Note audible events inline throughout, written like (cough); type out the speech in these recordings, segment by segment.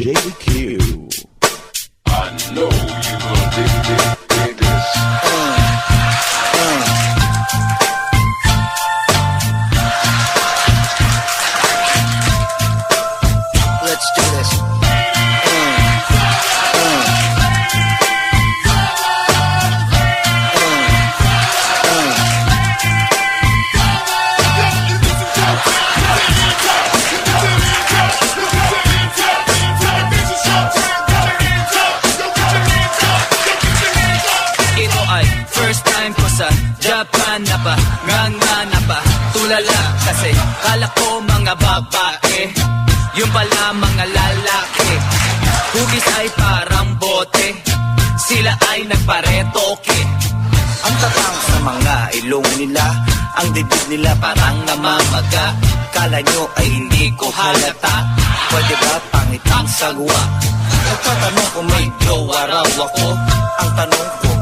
JQ. I know you na pa Nga na pa Tulala kasi kala ko mga babae Yung pala mga lalaki Hugis ay parang bote Sila ay nagparetoke Ang tatang sa mga ilong nila Ang dibdib nila parang namamaga Kala nyo ay hindi ko halata Pwede ba pangit ang sagwa? Nagtatanong kung may jowa raw ako Ang tanong ko?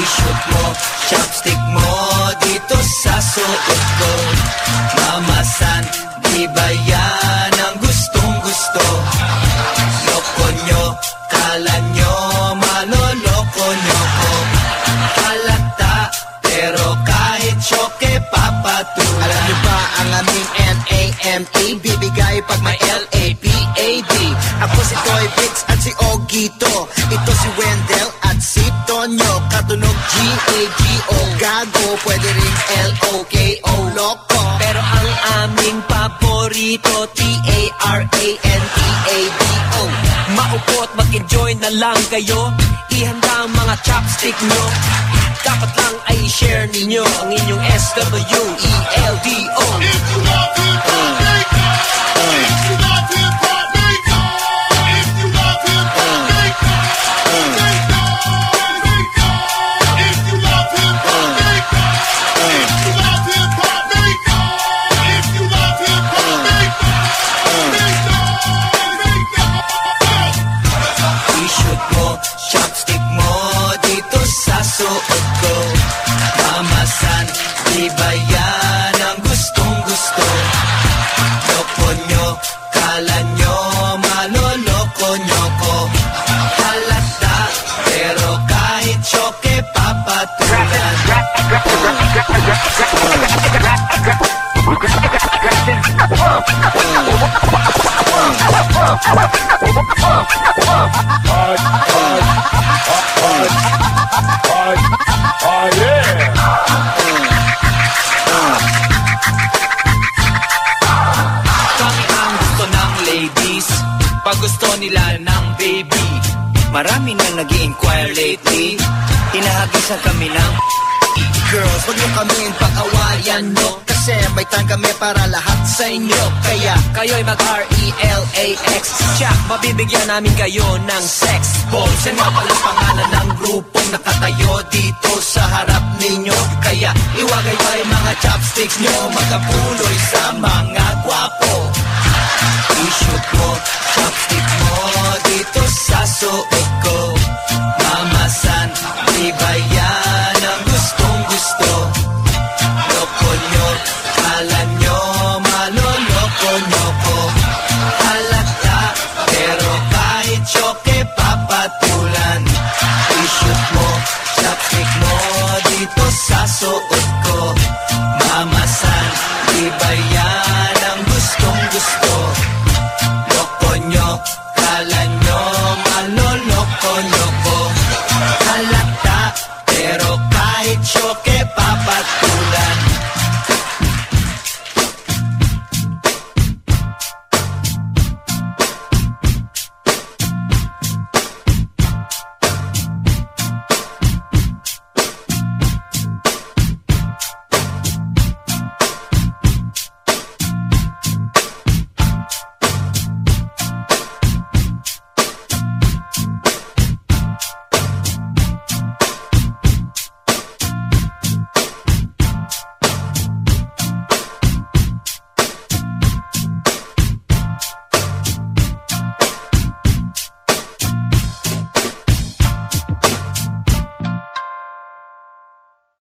I-shoot mo, chopstick mo Dito sa suot ko. Mamasan, di ba yan ang gustong gusto? Loko nyo, kala nyo Maloloko nyo ko. Halata, pero kahit choke papatulan. Alam niyo ba ang aming N-A-M-E Bibigay pag may L-A-P-A-D Ako si Toy Bix at si Ogito G-A-G-O Gago Pwede ring L-O-K-O Loko Pero ang aming paborito T-A-R-A-N-T-A-D-O Maupot, mag-enjoy na lang kayo. Ihanda ang mga chopstick nyo. Dapat lang ay share ninyo Ang inyong S-W-E-L-D-O di ang gustong gusto? Loko nyo, kala nyo Maloloko nyo ko Halata, pero kahit choke papatulan Oh (laughs) gusto nila ng baby. Marami nang nag inquire lately Hinahagisan kami ng Girls, wag niyo kaming pag-awayan no? Kasi may time kami para lahat sa inyo. Kaya Kayo'y mag-R-E-L-A-X Check, mabibigyan namin kayo ng sex Balls Yan nga ng grupong nakatayo dito sa harap ninyo. Kaya iwagay pa yung mga chopsticks nyo. Magkapuloy sa mga gwapo. I-shoot mo, sa suot